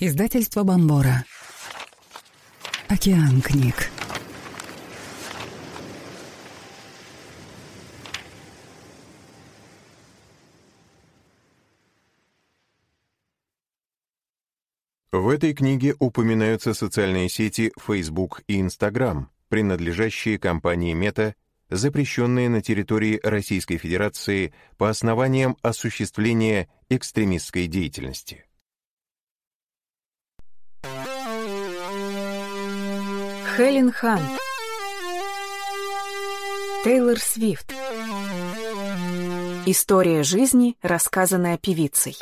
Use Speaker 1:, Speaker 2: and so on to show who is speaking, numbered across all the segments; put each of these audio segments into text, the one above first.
Speaker 1: Издательство Бомбора. Океан книг.
Speaker 2: В этой книге упоминаются социальные сети Facebook и Instagram, принадлежащие компании Meta, запрещенные на территории Российской Федерации по основаниям осуществления экстремистской деятельности.
Speaker 3: Хелен Хант Тейлор Свифт История жизни, рассказанная певицей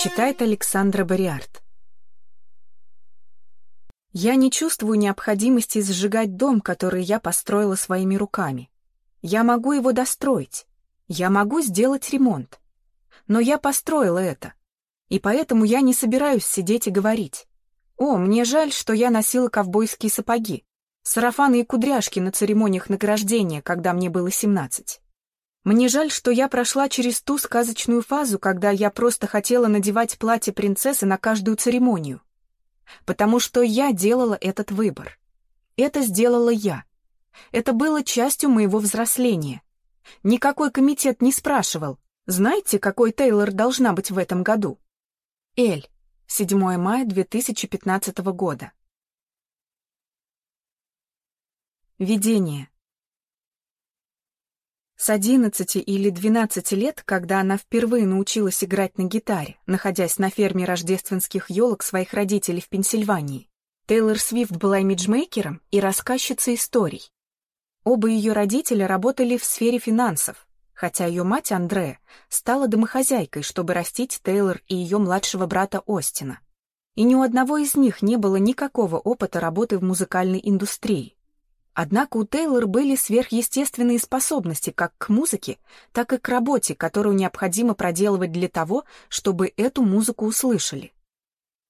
Speaker 3: Читает Александра Бариарт Я не чувствую необходимости сжигать дом, который я построила своими руками. Я могу его достроить. Я могу сделать ремонт. Но я построила это. И поэтому я не собираюсь сидеть и говорить. О, мне жаль, что я носила ковбойские сапоги, сарафаны и кудряшки на церемониях награждения, когда мне было 17. Мне жаль, что я прошла через ту сказочную фазу, когда я просто хотела надевать платье принцессы на каждую церемонию. Потому что я делала этот выбор. Это сделала я. Это было частью моего взросления. Никакой комитет не спрашивал, знаете, какой Тейлор должна быть в этом году? Эль. 7 мая 2015 года. Видение. С 11 или 12 лет, когда она впервые научилась играть на гитаре, находясь на ферме рождественских елок своих родителей в Пенсильвании, Тейлор Свифт была имиджмейкером и рассказчицей историй. Оба ее родителя работали в сфере финансов, хотя ее мать Андрея стала домохозяйкой, чтобы растить Тейлор и ее младшего брата Остина. И ни у одного из них не было никакого опыта работы в музыкальной индустрии. Однако у Тейлор были сверхъестественные способности как к музыке, так и к работе, которую необходимо проделывать для того, чтобы эту музыку услышали.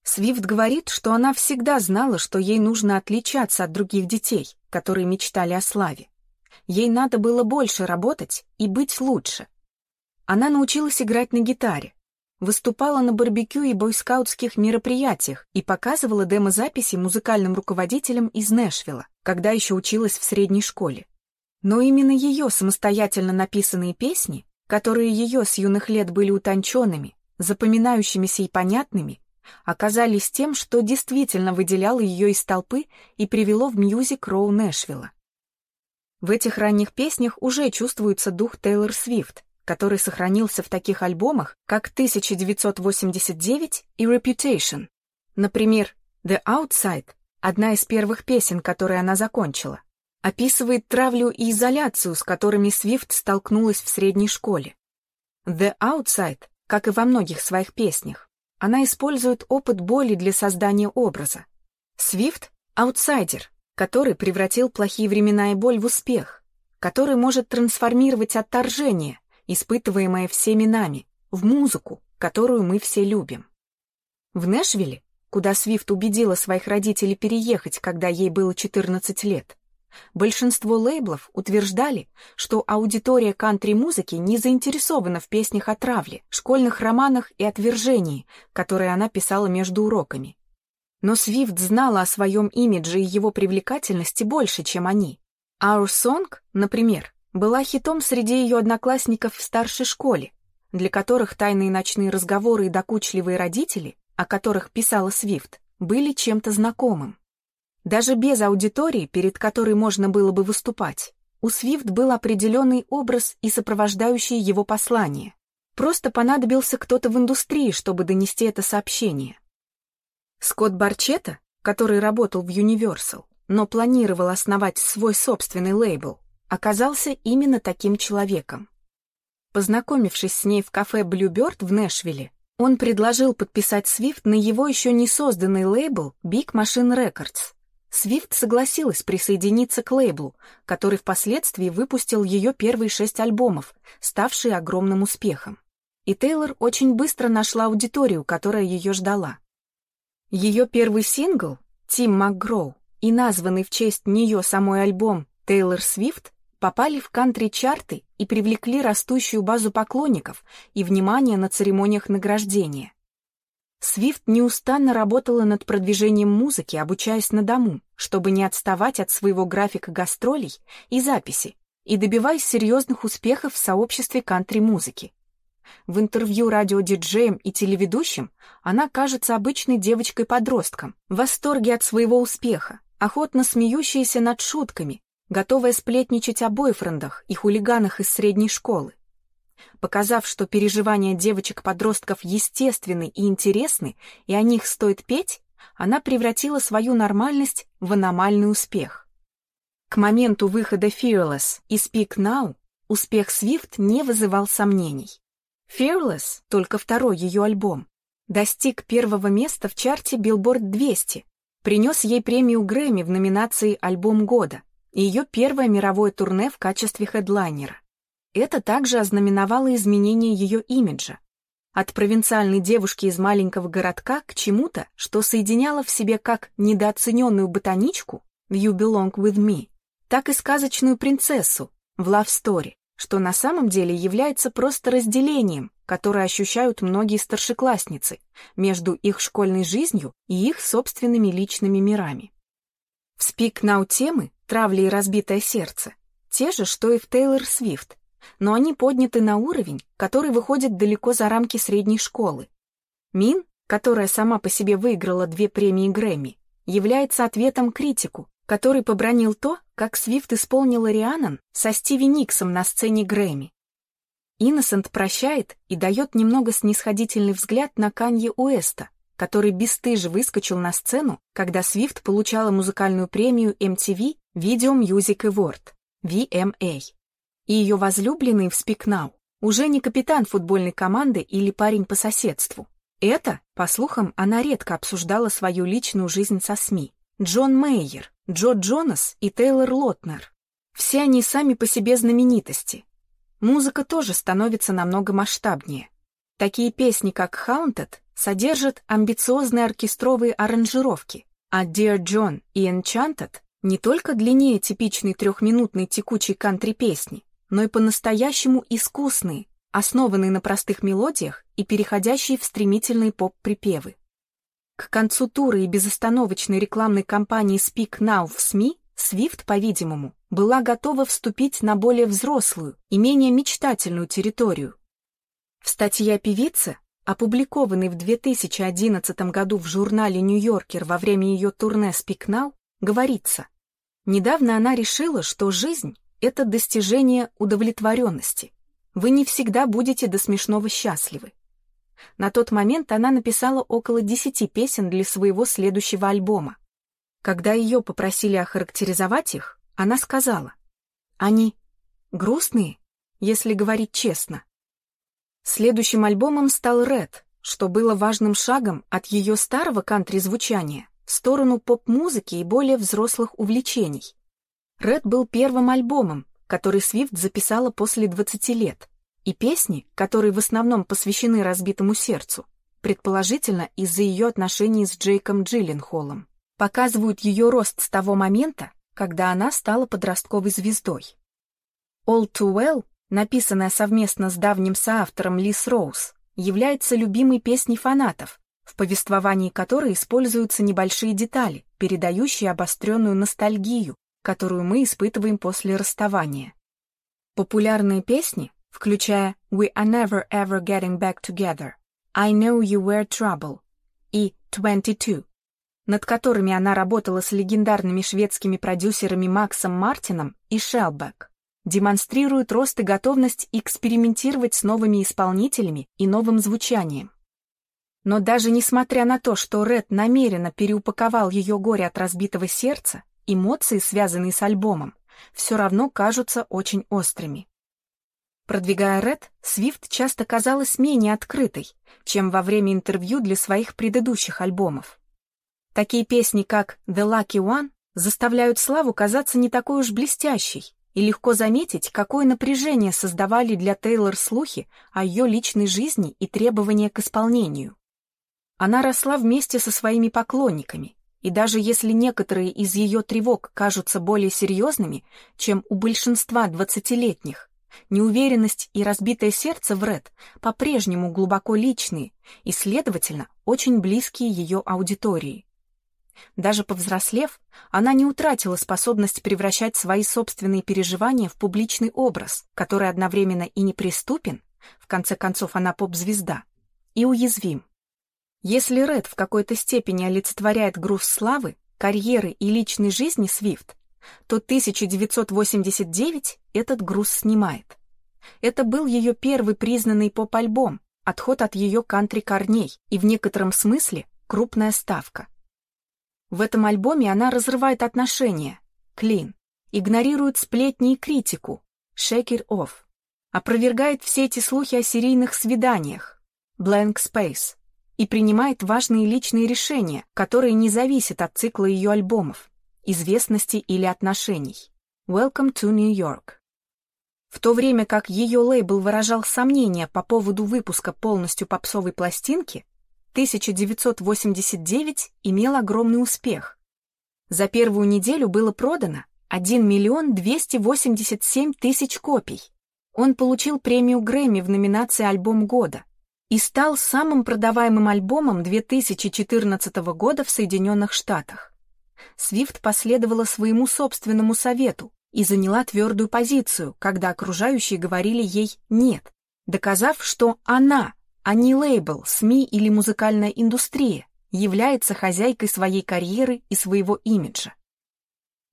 Speaker 3: Свифт говорит, что она всегда знала, что ей нужно отличаться от других детей, которые мечтали о славе. Ей надо было больше работать и быть лучше. Она научилась играть на гитаре, выступала на барбекю и бойскаутских мероприятиях и показывала демозаписи музыкальным руководителям из Нэшвилла, когда еще училась в средней школе. Но именно ее самостоятельно написанные песни, которые ее с юных лет были утонченными, запоминающимися и понятными, оказались тем, что действительно выделяло ее из толпы и привело в мьюзик Роу Нэшвилла. В этих ранних песнях уже чувствуется дух Тейлор Свифт, который сохранился в таких альбомах, как 1989 и Reputation. Например, The Outside, одна из первых песен, которые она закончила, описывает травлю и изоляцию, с которыми Свифт столкнулась в средней школе. The Outside, как и во многих своих песнях, она использует опыт боли для создания образа. Свифт — аутсайдер, который превратил плохие времена и боль в успех, который может трансформировать отторжение, испытываемое всеми нами, в музыку, которую мы все любим. В Нэшвилле, куда Свифт убедила своих родителей переехать, когда ей было 14 лет, большинство лейблов утверждали, что аудитория кантри-музыки не заинтересована в песнях о травле, школьных романах и отвержении, которые она писала между уроками. Но Свифт знала о своем имидже и его привлекательности больше, чем они. Our Song, например, была хитом среди ее одноклассников в старшей школе, для которых тайные ночные разговоры и докучливые родители, о которых писала Свифт, были чем-то знакомым. Даже без аудитории, перед которой можно было бы выступать, у Свифт был определенный образ и сопровождающие его послание. Просто понадобился кто-то в индустрии, чтобы донести это сообщение. Скотт Барчета, который работал в Universal, но планировал основать свой собственный лейбл, оказался именно таким человеком. Познакомившись с ней в кафе Bluebird в Нэшвилле, он предложил подписать Свифт на его еще не созданный лейбл Big Machine Records. Свифт согласилась присоединиться к лейблу, который впоследствии выпустил ее первые шесть альбомов, ставшие огромным успехом. И Тейлор очень быстро нашла аудиторию, которая ее ждала. Ее первый сингл «Тим МакГроу» и названный в честь нее самой альбом «Тейлор Свифт» попали в кантри-чарты и привлекли растущую базу поклонников и внимание на церемониях награждения. Свифт неустанно работала над продвижением музыки, обучаясь на дому, чтобы не отставать от своего графика гастролей и записи, и добиваясь серьезных успехов в сообществе кантри-музыки. В интервью радиодиджеям и телеведущим она кажется обычной девочкой-подростком, в восторге от своего успеха, охотно смеющаяся над шутками, готовая сплетничать о бойфрендах и хулиганах из средней школы. Показав, что переживания девочек-подростков естественны и интересны, и о них стоит петь, она превратила свою нормальность в аномальный успех. К моменту выхода Fearless и Speak Now успех Swift не вызывал сомнений. Fearless, только второй ее альбом, достиг первого места в чарте Billboard 200, принес ей премию Грэмми в номинации «Альбом года» и ее первое мировое турне в качестве хедлайнера. Это также ознаменовало изменение ее имиджа. От провинциальной девушки из маленького городка к чему-то, что соединяло в себе как недооцененную ботаничку «You Belong With Me», так и сказочную принцессу в «Love Story» что на самом деле является просто разделением, которое ощущают многие старшеклассницы между их школьной жизнью и их собственными личными мирами. В Speak Now темы «Травля и разбитое сердце» те же, что и в Тейлор Свифт, но они подняты на уровень, который выходит далеко за рамки средней школы. Мин, которая сама по себе выиграла две премии Грэмми, является ответом критику, который побронил то, как Свифт исполнила Рианан со Стиви Никсом на сцене Грэмми. Иннесент прощает и дает немного снисходительный взгляд на Канье Уэста, который бесстыже выскочил на сцену, когда Свифт получала музыкальную премию MTV Video Music Award, VMA. И ее возлюбленный в Now уже не капитан футбольной команды или парень по соседству. Это, по слухам, она редко обсуждала свою личную жизнь со СМИ. Джон Мейер, Джо Джонас и Тейлор Лотнер. Все они сами по себе знаменитости. Музыка тоже становится намного масштабнее. Такие песни, как «Haunted», содержат амбициозные оркестровые аранжировки, а «Dear John» и «Enchanted» не только длиннее типичной трехминутной текучей кантри-песни, но и по-настоящему искусные, основанные на простых мелодиях и переходящие в стремительные поп-припевы. К концу тура и безостановочной рекламной кампании Speak Now в СМИ Свифт, по-видимому, была готова вступить на более взрослую и менее мечтательную территорию. В статье о певице, опубликованной в 2011 году в журнале «Нью-Йоркер» во время ее турне Speak Now, говорится, недавно она решила, что жизнь — это достижение удовлетворенности. Вы не всегда будете до смешного счастливы. На тот момент она написала около десяти песен для своего следующего альбома. Когда ее попросили охарактеризовать их, она сказала, «Они грустные, если говорить честно». Следующим альбомом стал «Red», что было важным шагом от ее старого кантри-звучания в сторону поп-музыки и более взрослых увлечений. «Red» был первым альбомом, который Свифт записала после 20 лет, и песни, которые в основном посвящены разбитому сердцу, предположительно из-за ее отношений с Джейком Джилленхолом, показывают ее рост с того момента, когда она стала подростковой звездой. «All Too Well», написанная совместно с давним соавтором Лис Роуз, является любимой песней фанатов, в повествовании которой используются небольшие детали, передающие обостренную ностальгию, которую мы испытываем после расставания. Популярные песни включая We Are Never Ever Getting Back Together, I Know You Were Trouble и 22, над которыми она работала с легендарными шведскими продюсерами Максом Мартином и Шелбек, демонстрируют рост и готовность экспериментировать с новыми исполнителями и новым звучанием. Но даже несмотря на то, что Ред намеренно переупаковал ее горе от разбитого сердца, эмоции, связанные с альбомом, все равно кажутся очень острыми. Продвигая Ред, Свифт часто казалась менее открытой, чем во время интервью для своих предыдущих альбомов. Такие песни, как «The Lucky One» заставляют Славу казаться не такой уж блестящей, и легко заметить, какое напряжение создавали для Тейлор слухи о ее личной жизни и требования к исполнению. Она росла вместе со своими поклонниками, и даже если некоторые из ее тревог кажутся более серьезными, чем у большинства двадцатилетних, неуверенность и разбитое сердце в Ред по-прежнему глубоко личные и, следовательно, очень близкие ее аудитории. Даже повзрослев, она не утратила способность превращать свои собственные переживания в публичный образ, который одновременно и неприступен, в конце концов она поп-звезда, и уязвим. Если Ред в какой-то степени олицетворяет груз славы, карьеры и личной жизни Свифт, то 1989 этот груз снимает. Это был ее первый признанный поп-альбом, отход от ее кантри-корней и в некотором смысле крупная ставка. В этом альбоме она разрывает отношения, клин, игнорирует сплетни и критику, it off, опровергает все эти слухи о серийных свиданиях, blank space, и принимает важные личные решения, которые не зависят от цикла ее альбомов, известности или отношений. Welcome to New York. В то время как ее лейбл выражал сомнения по поводу выпуска полностью попсовой пластинки, 1989 имел огромный успех. За первую неделю было продано 1 миллион 287 тысяч копий. Он получил премию Грэмми в номинации «Альбом года» и стал самым продаваемым альбомом 2014 года в Соединенных Штатах. Свифт последовала своему собственному совету и заняла твердую позицию, когда окружающие говорили ей «нет», доказав, что она а не лейбл, СМИ или музыкальная индустрия, является хозяйкой своей карьеры и своего имиджа.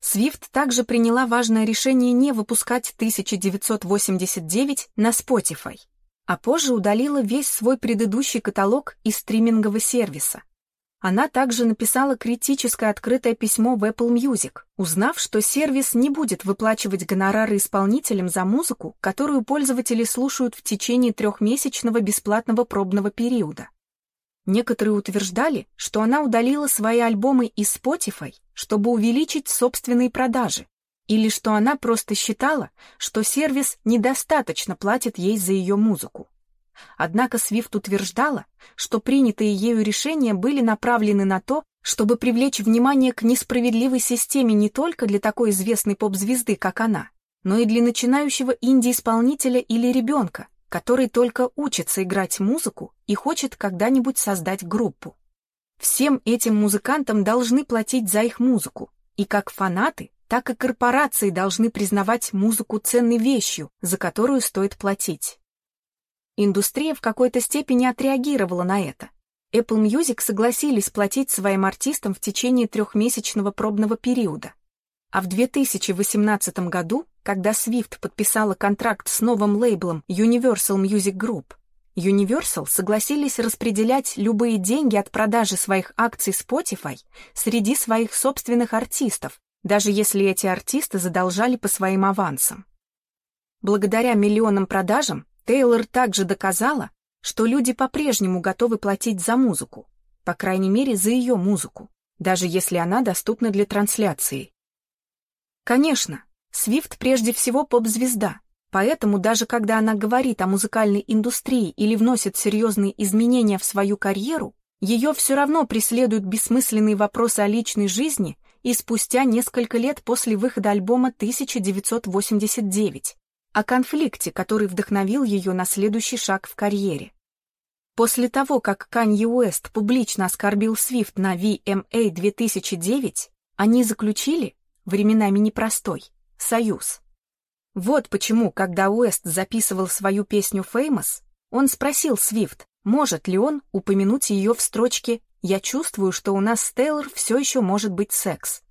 Speaker 3: Свифт также приняла важное решение не выпускать 1989 на Spotify, а позже удалила весь свой предыдущий каталог из стримингового сервиса, она также написала критическое открытое письмо в Apple Music, узнав, что сервис не будет выплачивать гонорары исполнителям за музыку, которую пользователи слушают в течение трехмесячного бесплатного пробного периода. Некоторые утверждали, что она удалила свои альбомы из Spotify, чтобы увеличить собственные продажи, или что она просто считала, что сервис недостаточно платит ей за ее музыку. Однако Свифт утверждала, что принятые ею решения были направлены на то, чтобы привлечь внимание к несправедливой системе не только для такой известной поп-звезды, как она, но и для начинающего инди-исполнителя или ребенка, который только учится играть музыку и хочет когда-нибудь создать группу. Всем этим музыкантам должны платить за их музыку, и как фанаты, так и корпорации должны признавать музыку ценной вещью, за которую стоит платить. Индустрия в какой-то степени отреагировала на это. Apple Music согласились платить своим артистам в течение трехмесячного пробного периода. А в 2018 году, когда Swift подписала контракт с новым лейблом Universal Music Group, Universal согласились распределять любые деньги от продажи своих акций Spotify среди своих собственных артистов, даже если эти артисты задолжали по своим авансам. Благодаря миллионам продажам Тейлор также доказала, что люди по-прежнему готовы платить за музыку, по крайней мере, за ее музыку, даже если она доступна для трансляции. Конечно, Свифт прежде всего поп-звезда, поэтому даже когда она говорит о музыкальной индустрии или вносит серьезные изменения в свою карьеру, ее все равно преследуют бессмысленные вопросы о личной жизни и спустя несколько лет после выхода альбома 1989, о конфликте, который вдохновил ее на следующий шаг в карьере. После того, как Канье Уэст публично оскорбил Свифт на VMA 2009, они заключили, временами непростой, союз. Вот почему, когда Уэст записывал свою песню «Famous», он спросил Свифт, может ли он упомянуть ее в строчке «Я чувствую, что у нас с Тейлор все еще может быть секс».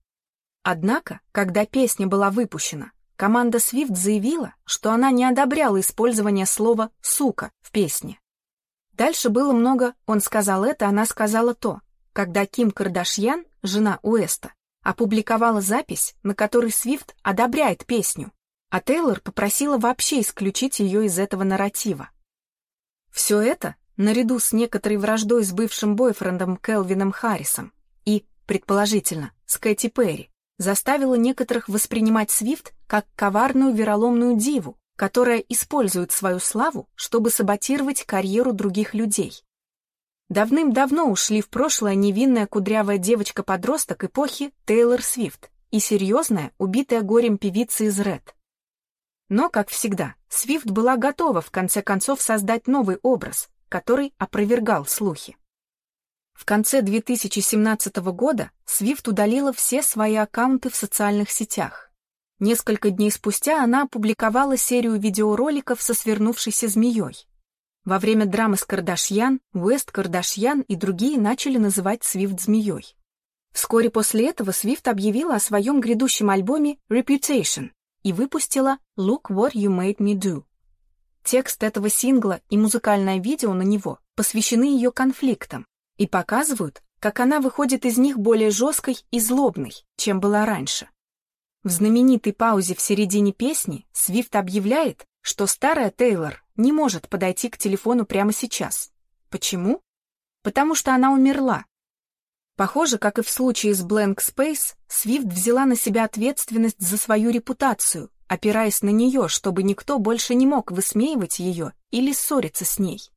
Speaker 3: Однако, когда песня была выпущена, Команда Swift заявила, что она не одобряла использование слова «сука» в песне. Дальше было много «он сказал это, она сказала то», когда Ким Кардашьян, жена Уэста, опубликовала запись, на которой Свифт одобряет песню, а Тейлор попросила вообще исключить ее из этого нарратива. Все это, наряду с некоторой враждой с бывшим бойфрендом Келвином Харрисом и, предположительно, с Кэти Перри, заставило некоторых воспринимать Свифт как коварную вероломную диву, которая использует свою славу, чтобы саботировать карьеру других людей. Давным-давно ушли в прошлое невинная кудрявая девочка-подросток эпохи Тейлор Свифт и серьезная, убитая горем певица из Ред. Но, как всегда, Свифт была готова в конце концов создать новый образ, который опровергал слухи. В конце 2017 года Свифт удалила все свои аккаунты в социальных сетях. Несколько дней спустя она опубликовала серию видеороликов со свернувшейся змеей. Во время драмы с Кардашьян, Уэст Кардашьян и другие начали называть Свифт змеей. Вскоре после этого Свифт объявила о своем грядущем альбоме Reputation и выпустила Look What You Made Me Do. Текст этого сингла и музыкальное видео на него посвящены ее конфликтам и показывают, как она выходит из них более жесткой и злобной, чем была раньше. В знаменитой паузе в середине песни Свифт объявляет, что старая Тейлор не может подойти к телефону прямо сейчас. Почему? Потому что она умерла. Похоже, как и в случае с Blank Space, Свифт взяла на себя ответственность за свою репутацию, опираясь на нее, чтобы никто больше не мог высмеивать ее или ссориться с ней.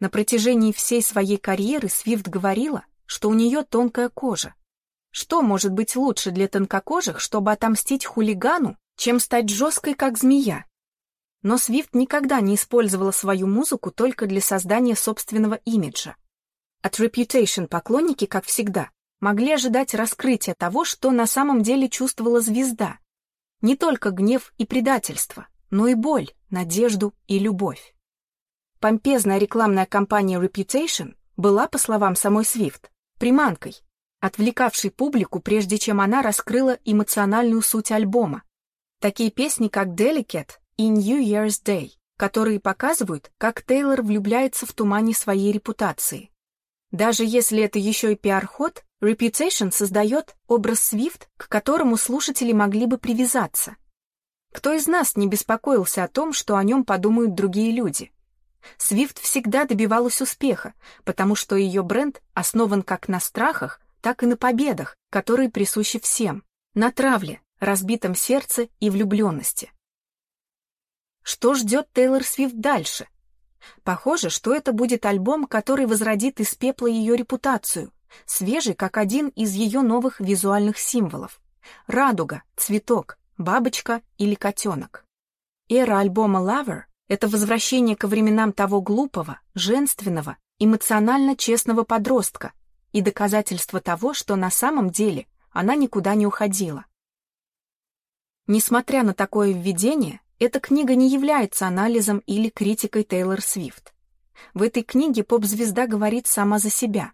Speaker 3: На протяжении всей своей карьеры Свифт говорила, что у нее тонкая кожа. Что может быть лучше для тонкокожих, чтобы отомстить хулигану, чем стать жесткой, как змея? Но Свифт никогда не использовала свою музыку только для создания собственного имиджа. От Reputation поклонники, как всегда, могли ожидать раскрытия того, что на самом деле чувствовала звезда. Не только гнев и предательство, но и боль, надежду и любовь. Помпезная рекламная кампания Reputation была, по словам самой Свифт, приманкой, отвлекавшей публику, прежде чем она раскрыла эмоциональную суть альбома. Такие песни, как Delicate и New Year's Day, которые показывают, как Тейлор влюбляется в тумане своей репутации. Даже если это еще и пиар-ход, Reputation создает образ Свифт, к которому слушатели могли бы привязаться. Кто из нас не беспокоился о том, что о нем подумают другие люди? Свифт всегда добивалась успеха, потому что ее бренд основан как на страхах, так и на победах, которые присущи всем, на травле, разбитом сердце и влюбленности. Что ждет Тейлор Свифт дальше? Похоже, что это будет альбом, который возродит из пепла ее репутацию, свежий, как один из ее новых визуальных символов. Радуга, цветок, бабочка или котенок. Эра альбома Lover — это возвращение ко временам того глупого, женственного, эмоционально честного подростка и доказательство того, что на самом деле она никуда не уходила. Несмотря на такое введение, эта книга не является анализом или критикой Тейлор Свифт. В этой книге поп-звезда говорит сама за себя.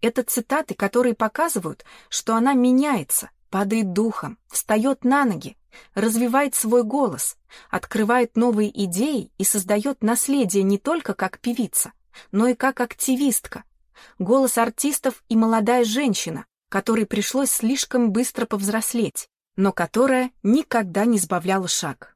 Speaker 3: Это цитаты, которые показывают, что она меняется, падает духом, встает на ноги, развивает свой голос, открывает новые идеи и создает наследие не только как певица, но и как активистка. Голос артистов и молодая женщина, которой пришлось слишком быстро повзрослеть, но которая никогда не сбавляла шаг.